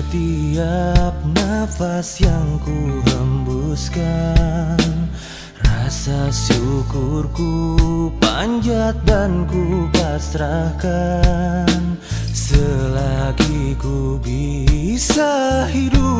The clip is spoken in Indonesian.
Setiap nafas yang ku hembuskan Rasa syukurku panjat dan ku pasrahkan. Selagi ku bisa hidup